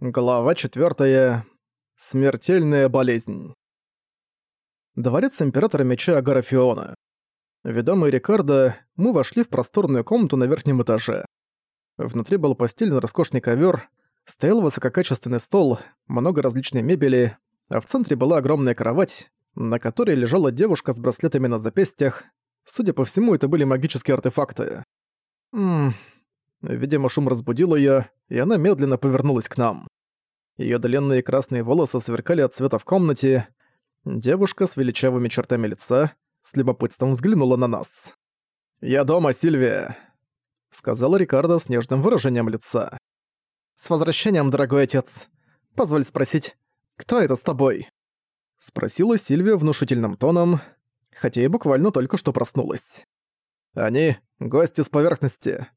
Глава 4. Смертельная болезнь. Дворец Императора Меча Агарафиона. Ведомый Рикардо, мы вошли в просторную комнату на верхнем этаже. Внутри был постелен роскошный ковер, стоял высококачественный стол, много различной мебели, а в центре была огромная кровать, на которой лежала девушка с браслетами на запястьях. Судя по всему, это были магические артефакты. Ммм... Видимо, шум разбудил её, и она медленно повернулась к нам. Её длинные красные волосы сверкали от света в комнате. Девушка с величавыми чертами лица с любопытством взглянула на нас. «Я дома, Сильвия», — сказала Рикардо с нежным выражением лица. «С возвращением, дорогой отец. Позволь спросить, кто это с тобой?» Спросила Сильвия внушительным тоном, хотя и буквально только что проснулась. «Они — гости с поверхности.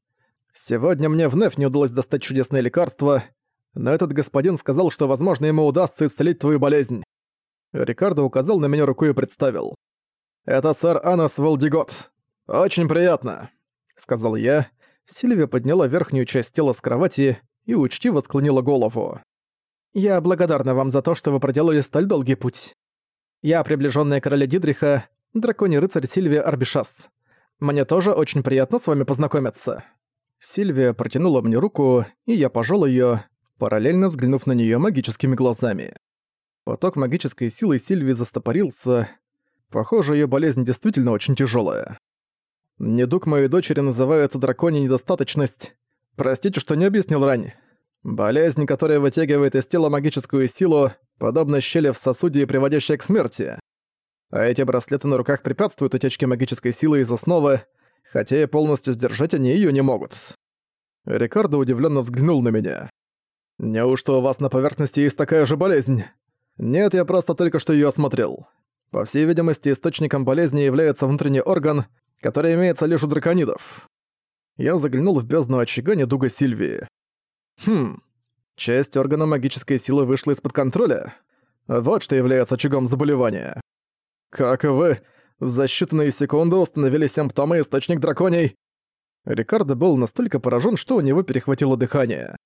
Сегодня мне вновь не удалось достать чудесное лекарство, но этот господин сказал, что, возможно, ему удастся исцелить твою болезнь. Рикардо указал на меня рукой и представил. «Это сэр Анас Волдигот. Очень приятно», — сказал я. Сильвия подняла верхнюю часть тела с кровати и учтиво склонила голову. «Я благодарна вам за то, что вы проделали столь долгий путь. Я приближенная короля Дидриха, драконий рыцарь Сильвия Арбишас. Мне тоже очень приятно с вами познакомиться». Сильвия протянула мне руку, и я пожал её, параллельно взглянув на неё магическими глазами. Поток магической силы Сильвии застопорился. Похоже, её болезнь действительно очень тяжёлая. Недуг моей дочери называется драконья недостаточность. Простите, что не объяснил ранее. Болезнь, которая вытягивает из тела магическую силу, подобно щели в сосуде и приводящая к смерти. А эти браслеты на руках препятствуют утечке магической силы из основы, хотя и полностью сдержать они её не могут. Рикардо удивлённо взглянул на меня. «Неужто у вас на поверхности есть такая же болезнь?» «Нет, я просто только что её осмотрел. По всей видимости, источником болезни является внутренний орган, который имеется лишь у драконидов». Я заглянул в бездну очага недуга Сильвии. «Хм, часть органа магической силы вышла из-под контроля. Вот что является очагом заболевания. Как и вы, за считанные секунды установили симптомы источник драконий. Рикардо был настолько поражен, что у него перехватило дыхание.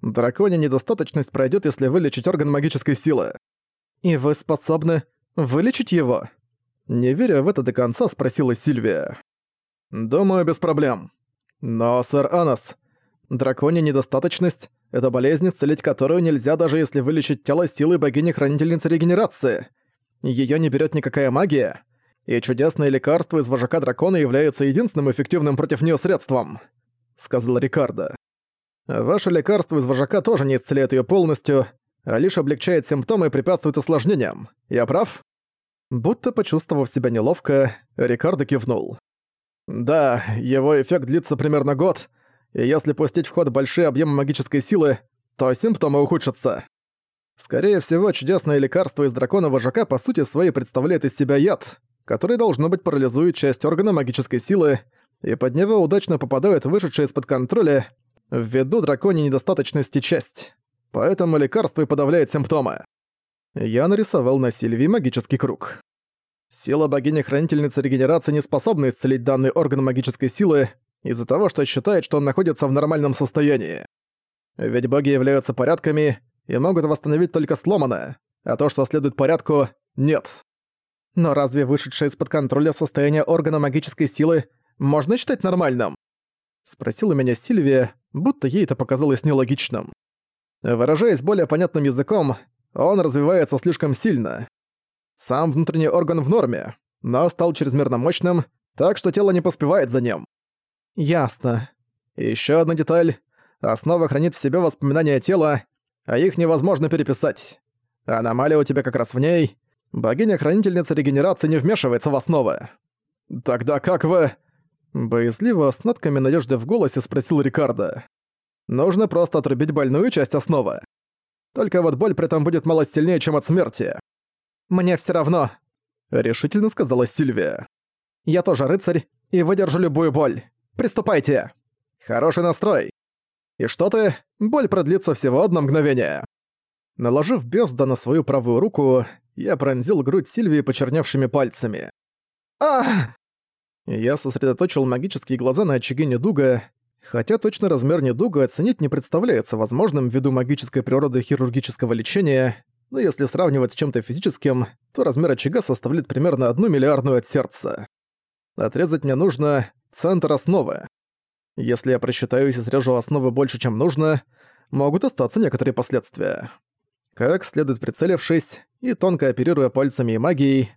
Дракония недостаточность пройдет, если вылечить орган магической силы. И вы способны вылечить его? Не веря в это до конца, спросила Сильвия. Думаю, без проблем. Но, сэр Анас, дракония недостаточность — это болезнь, исцелить которую нельзя, даже если вылечить тело силой богини-хранительницы регенерации. Её не берет никакая магия и чудесное лекарство из вожака дракона является единственным эффективным против нее средством», — сказал Рикардо. «Ваше лекарство из вожака тоже не исцеляет ее полностью, а лишь облегчает симптомы и препятствует осложнениям. Я прав?» Будто почувствовав себя неловко, Рикардо кивнул. «Да, его эффект длится примерно год, и если пустить в ход большие объемы магической силы, то симптомы ухудшатся. Скорее всего, чудесное лекарство из дракона вожака по сути своей представляет из себя яд, который, должно быть, парализует часть органа магической силы, и под него удачно попадает вышедшая из-под контроля ввиду драконьей недостаточности часть. Поэтому лекарство и подавляет симптомы. Я нарисовал на Сильвии магический круг. Сила богини-хранительницы регенерации не способна исцелить данный орган магической силы из-за того, что считает, что он находится в нормальном состоянии. Ведь боги являются порядками и могут восстановить только сломанное, а то, что следует порядку, нет. Но разве вышедшее из-под контроля состояние органа магической силы можно считать нормальным? Спросила меня Сильвия, будто ей это показалось нелогичным. Выражаясь более понятным языком, он развивается слишком сильно. Сам внутренний орган в норме, но стал чрезмерно мощным, так что тело не поспевает за ним. Ясно. Еще одна деталь. Основа хранит в себе воспоминания тела, а их невозможно переписать. Аномалия у тебя как раз в ней, Богиня-хранительница регенерации не вмешивается в основы. Тогда как вы...» Боязливо, с нотками надежды в голосе спросил Рикардо. «Нужно просто отрубить больную часть основы. Только вот боль при этом будет мало сильнее, чем от смерти». «Мне все равно», — решительно сказала Сильвия. «Я тоже рыцарь и выдержу любую боль. Приступайте!» «Хороший настрой!» «И что ты? Боль продлится всего одно мгновение!» Наложив Бёвзда на свою правую руку, я пронзил грудь Сильвии почерневшими пальцами. Ах! Я сосредоточил магические глаза на очаге недуга Хотя точно размер недуга оценить не представляется возможным ввиду магической природы хирургического лечения, но если сравнивать с чем-то физическим, то размер очага составляет примерно одну миллиардную от сердца. Отрезать мне нужно центр основы. Если я просчитаюсь и срежу основы больше, чем нужно, могут остаться некоторые последствия. Как следует прицелившись и тонко оперируя пальцами и магией,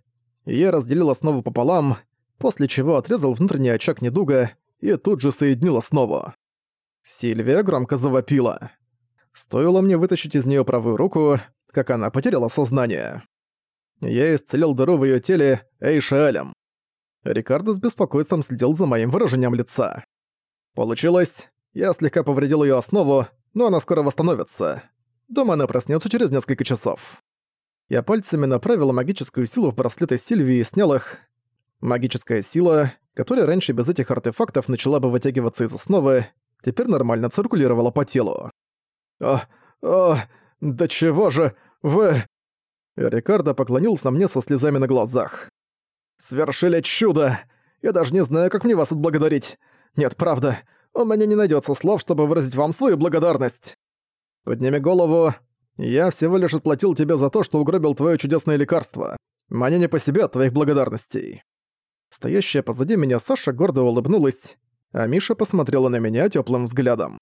я разделил основу пополам, после чего отрезал внутренний очаг недуга и тут же соединил основу. Сильвия громко завопила. Стоило мне вытащить из нее правую руку, как она потеряла сознание. Я исцелил дыру в ее теле Эйшиэлем. Рикардо с беспокойством следил за моим выражением лица. Получилось. Я слегка повредил ее основу, но она скоро восстановится. Думаю, она проснется через несколько часов. Я пальцами направил магическую силу в браслеты Сильвии и снял их. Магическая сила, которая раньше без этих артефактов начала бы вытягиваться из основы, теперь нормально циркулировала по телу. «О, о, да чего же вы...» Рикардо поклонился мне со слезами на глазах. «Свершили чудо! Я даже не знаю, как мне вас отблагодарить. Нет, правда, у меня не найдется слов, чтобы выразить вам свою благодарность. Подними голову. Я всего лишь отплатил тебе за то, что угробил твое чудесное лекарство. Мне не по себе от твоих благодарностей». Стоящая позади меня Саша гордо улыбнулась, а Миша посмотрела на меня теплым взглядом.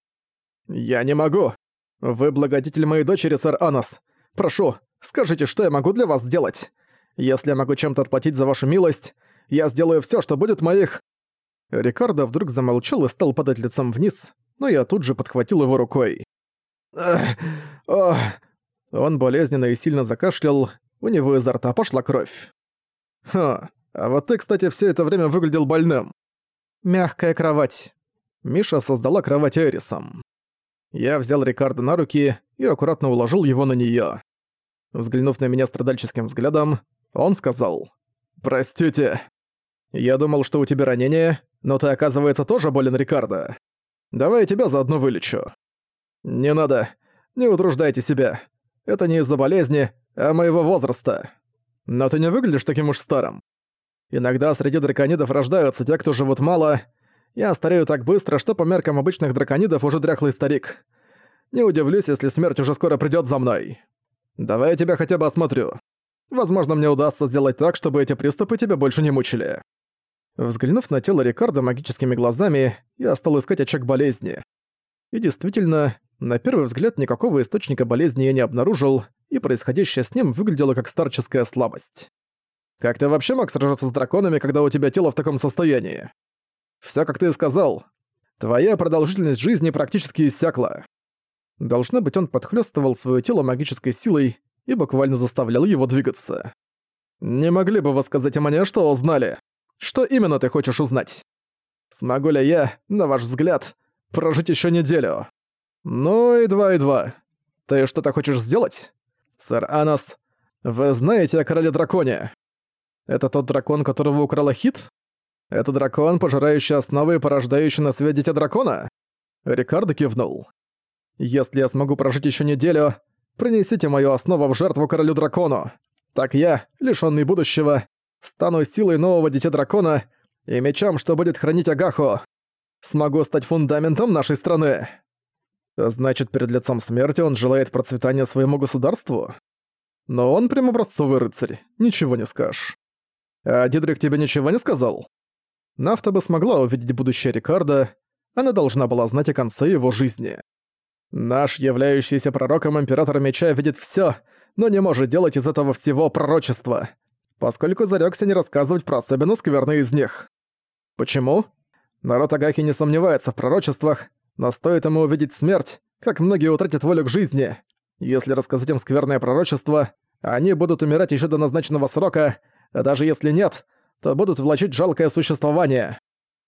«Я не могу. Вы благодетель моей дочери, сэр Анос. Прошу, скажите, что я могу для вас сделать? Если я могу чем-то отплатить за вашу милость, я сделаю все, что будет моих...» Рикардо вдруг замолчал и стал падать лицом вниз, но я тут же подхватил его рукой. Ох. Он болезненно и сильно закашлял, у него изо рта пошла кровь. «Ха, а вот ты, кстати, все это время выглядел больным». «Мягкая кровать». Миша создала кровать Эрисом. Я взял Рикардо на руки и аккуратно уложил его на неё. Взглянув на меня страдальческим взглядом, он сказал «Простите, я думал, что у тебя ранение, но ты, оказывается, тоже болен, Рикардо. Давай я тебя заодно вылечу». «Не надо. Не утруждайте себя. Это не из-за болезни, а моего возраста. Но ты не выглядишь таким уж старым. Иногда среди драконидов рождаются те, кто живут мало. Я старею так быстро, что по меркам обычных драконидов уже дряхлый старик. Не удивлюсь, если смерть уже скоро придёт за мной. Давай я тебя хотя бы осмотрю. Возможно, мне удастся сделать так, чтобы эти приступы тебя больше не мучили». Взглянув на тело Рикардо магическими глазами, я стал искать очаг болезни. И действительно, на первый взгляд никакого источника болезни я не обнаружил, и происходящее с ним выглядело как старческая слабость. «Как ты вообще мог сражаться с драконами, когда у тебя тело в таком состоянии?» «Всё, как ты и сказал. Твоя продолжительность жизни практически иссякла». Должно быть, он подхлёстывал своё тело магической силой и буквально заставлял его двигаться. «Не могли бы вы сказать мне, что узнали?» Что именно ты хочешь узнать? Смогу ли я, на ваш взгляд, прожить еще неделю? Ну и два, и два. Ты что-то хочешь сделать? Сэр Анос, вы знаете о короле-драконе? Это тот дракон, которого украла Хит? Это дракон, пожирающий основы и порождающий на свет дитя дракона? Рикардо кивнул. Если я смогу прожить еще неделю, принесите мою основу в жертву королю-дракону. Так я, лишённый будущего, Стану силой нового Дитя Дракона и мечом, что будет хранить Агаху. Смогу стать фундаментом нашей страны. Значит, перед лицом смерти он желает процветания своему государству? Но он прям образцовый рыцарь, ничего не скажешь. А Дидрик тебе ничего не сказал? Нафта бы смогла увидеть будущее Рикардо, она должна была знать о конце его жизни. Наш, являющийся пророком Император Меча, видит всё, но не может делать из этого всего пророчество поскольку зарекся не рассказывать про особенно скверные из них. Почему? Народ Агахи не сомневается в пророчествах, но стоит ему увидеть смерть, как многие утратят волю к жизни. Если рассказать им скверное пророчество, они будут умирать еще до назначенного срока, а даже если нет, то будут влачить жалкое существование.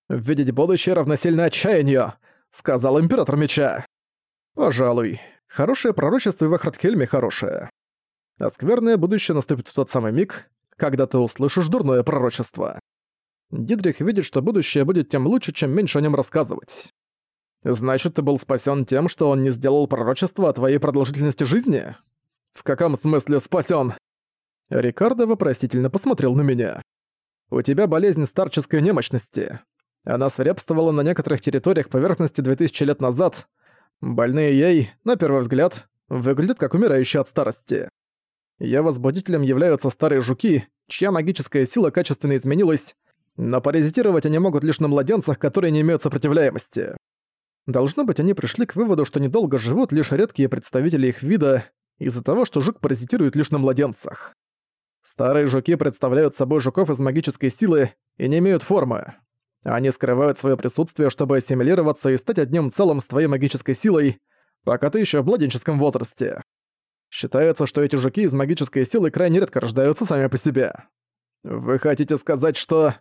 «Видеть будущее равносильно отчаянию», — сказал Император Меча. «Пожалуй, хорошее пророчество в Эхартхельме хорошее. А скверное будущее наступит в тот самый миг, когда ты услышишь дурное пророчество. Дидрих видит, что будущее будет тем лучше, чем меньше о нем рассказывать. Значит, ты был спасен тем, что он не сделал пророчество о твоей продолжительности жизни? В каком смысле спасен? Рикардо вопросительно посмотрел на меня. У тебя болезнь старческой немощности. Она свирепствовала на некоторых территориях поверхности 2000 лет назад. Больные ей, на первый взгляд, выглядят как умирающие от старости. Её возбудителем являются старые жуки, чья магическая сила качественно изменилась, но паразитировать они могут лишь на младенцах, которые не имеют сопротивляемости. Должно быть, они пришли к выводу, что недолго живут лишь редкие представители их вида, из-за того, что жук паразитирует лишь на младенцах. Старые жуки представляют собой жуков из магической силы и не имеют формы. Они скрывают свое присутствие, чтобы ассимилироваться и стать одним целым с твоей магической силой, пока ты еще в младенческом возрасте. Считается, что эти жуки из магической силы крайне редко рождаются сами по себе. Вы хотите сказать, что...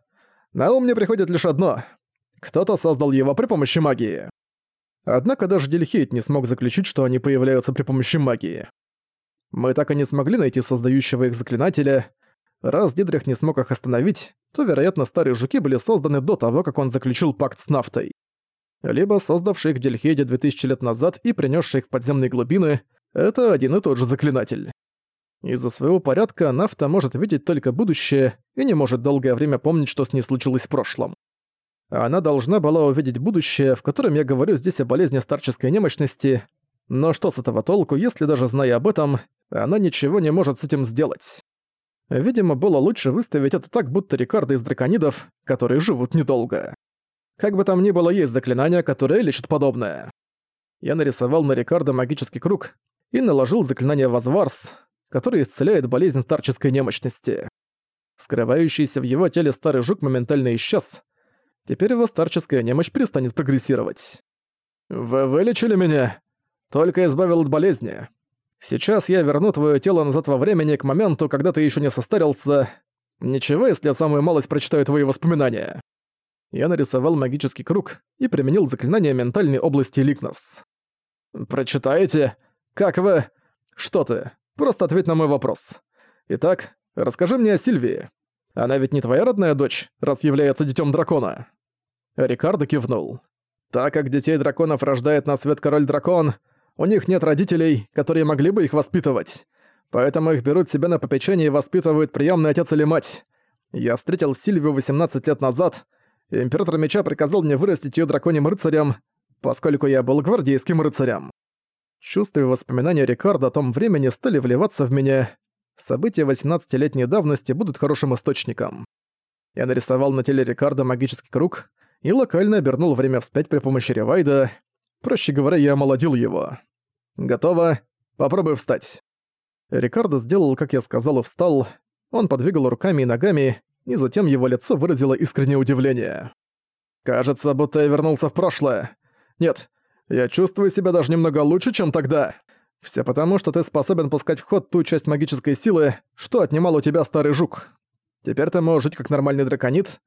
На ум мне приходит лишь одно. Кто-то создал его при помощи магии. Однако даже Дельхейт не смог заключить, что они появляются при помощи магии. Мы так и не смогли найти создающего их заклинателя. Раз Дидрих не смог их остановить, то, вероятно, старые жуки были созданы до того, как он заключил пакт с нафтой. Либо создавший их в Дельхейде 2000 лет назад и принесший их в подземные глубины — это один и тот же заклинатель. Из-за своего порядка нафта может видеть только будущее и не может долгое время помнить, что с ней случилось в прошлом. Она должна была увидеть будущее, в котором я говорю здесь о болезни старческой немощности, но что с этого толку, если даже зная об этом, она ничего не может с этим сделать? Видимо, было лучше выставить это так, будто Рикардо из драконидов, которые живут недолго. Как бы там ни было, есть заклинание, которое лечит подобное. Я нарисовал на Рикардо магический круг и наложил заклинание Возварс, которое исцеляет болезнь старческой немощности. Скрывающийся в его теле старый жук моментально исчез. Теперь его старческая немощь перестанет прогрессировать. «Вы вылечили меня? Только избавил от болезни. Сейчас я верну твое тело назад во времени к моменту, когда ты еще не состарился. Ничего, если я самую малость прочитаю твои воспоминания». Я нарисовал магический круг и применил заклинание ментальной области Ликнос. «Прочитаете? Как вы...» «Что ты? Просто ответь на мой вопрос. Итак, расскажи мне о Сильвии. Она ведь не твоя родная дочь, раз является детем дракона?» Рикардо кивнул. «Так как детей драконов рождает на свет король-дракон, у них нет родителей, которые могли бы их воспитывать. Поэтому их берут себе на попечение и воспитывают приемный отец или мать. Я встретил Сильвию 18 лет назад, и Император Меча приказал мне вырастить ее драконьим рыцарем, поскольку я был гвардейским рыцарем. Чувства и воспоминания Рикардо о том времени стали вливаться в меня. События 18-летней давности будут хорошим источником. Я нарисовал на теле Рикардо магический круг и локально обернул время вспять при помощи ревайда. Проще говоря, я омолодил его. «Готово. Попробуй встать». Рикардо сделал, как я сказал, и встал. Он подвигал руками и ногами, и затем его лицо выразило искреннее удивление. «Кажется, будто я вернулся в прошлое. Нет, я чувствую себя даже немного лучше, чем тогда. Все потому, что ты способен пускать в ход ту часть магической силы, что отнимал у тебя старый жук. Теперь ты можешь жить как нормальный драконит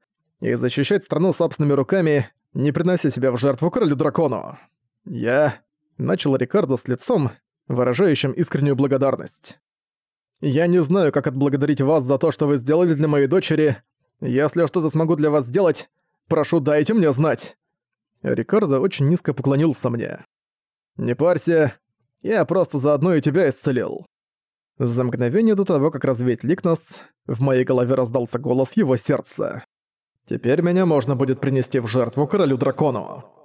и защищать страну собственными руками, не принося себя в жертву королю-дракону. Я начал Рикардо с лицом, выражающим искреннюю благодарность. «Я не знаю, как отблагодарить вас за то, что вы сделали для моей дочери. Если я что-то смогу для вас сделать, прошу, дайте мне знать». Рикардо очень низко поклонился мне. «Не парься, я просто заодно и тебя исцелил». За мгновение до того, как развеять Ликнос, в моей голове раздался голос его сердца. «Теперь меня можно будет принести в жертву королю-дракону».